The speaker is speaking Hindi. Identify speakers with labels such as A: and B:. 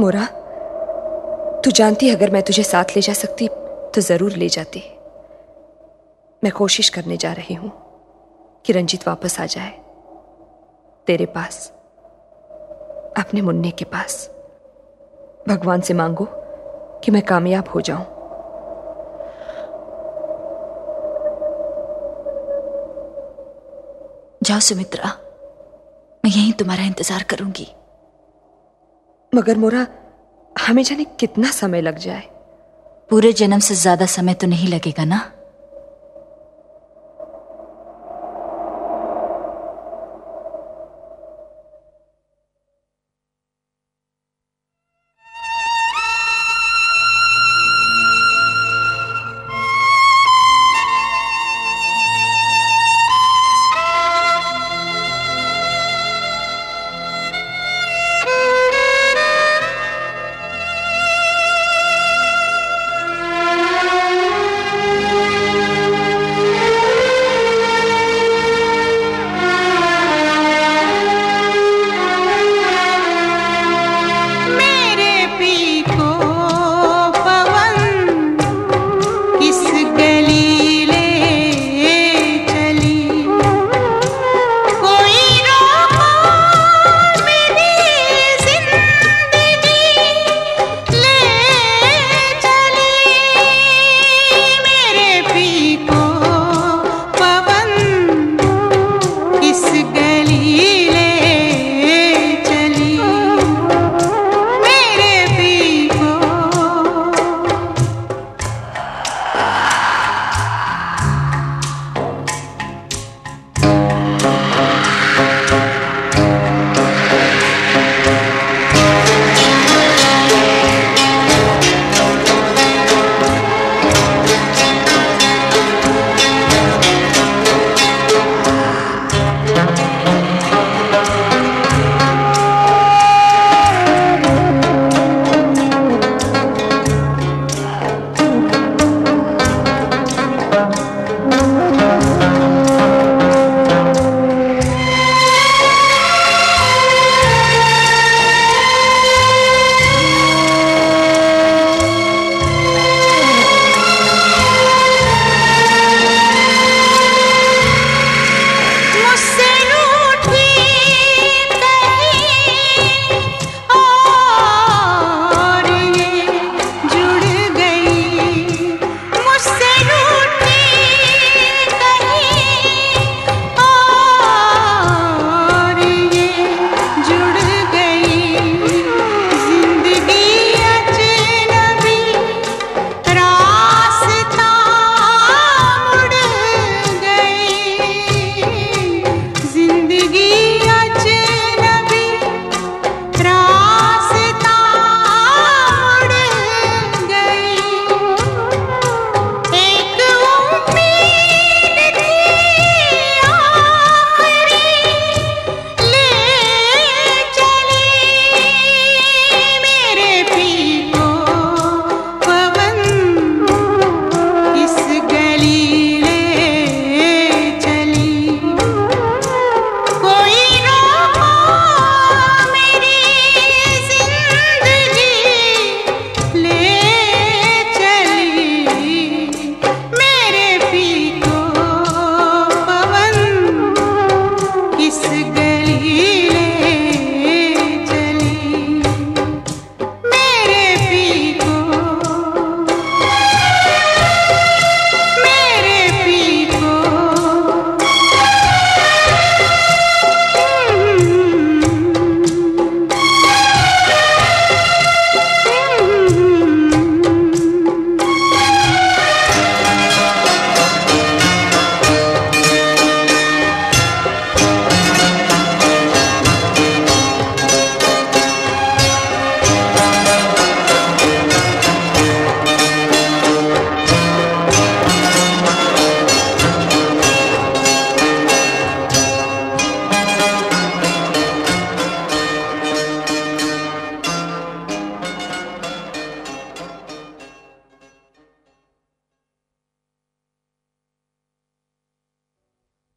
A: मोरा, तू जानती अगर मैं तुझे साथ ले जा सकती तो ज़रूर ले जाती। मैं कोशिश करने जा रही हूँ कि रंजीत वापस आ जाए। तेरे पास, अपने मुन्ने के पास, भगवान से मांगो कि मैं कामयाब हो जाऊँ।
B: जाओ सुमित्रा, मैं यहीं तुम्हारा इंतज़ार करूँगी।
A: मगर मोरा, हमें जाने कितना समय लग जाए।
B: पूरे जन्म से ज़्यादा समय तो नहीं लगेगा ना?